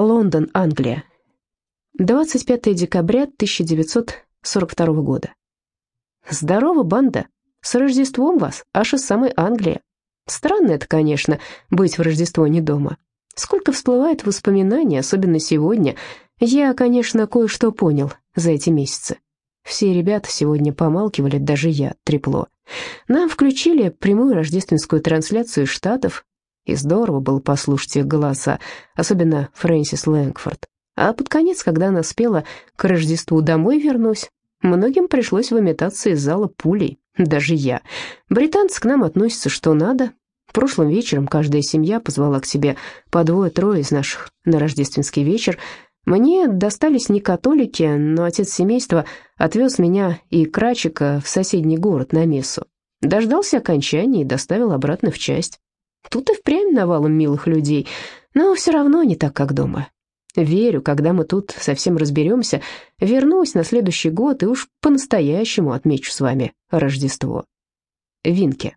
Лондон, Англия. 25 декабря 1942 года. Здорово, банда. С Рождеством вас, аж из самой Англии. Странно это, конечно, быть в Рождество не дома. Сколько всплывает воспоминаний, особенно сегодня. Я, конечно, кое-что понял за эти месяцы. Все ребята сегодня помалкивали, даже я, трепло. Нам включили прямую рождественскую трансляцию Штатов, и здорово было послушать их голоса, особенно Фрэнсис Лэнгфорд. А под конец, когда она спела «К Рождеству домой вернусь», многим пришлось выметаться из зала пулей, даже я. Британцы к нам относятся что надо. Прошлым вечером каждая семья позвала к себе по двое-трое из наших на рождественский вечер. Мне достались не католики, но отец семейства отвез меня и Крачика в соседний город на мессу. Дождался окончания и доставил обратно в часть. Тут и впрямь навалом милых людей, но все равно не так, как дома. Верю, когда мы тут совсем разберемся, вернусь на следующий год и уж по-настоящему отмечу с вами Рождество. Винки.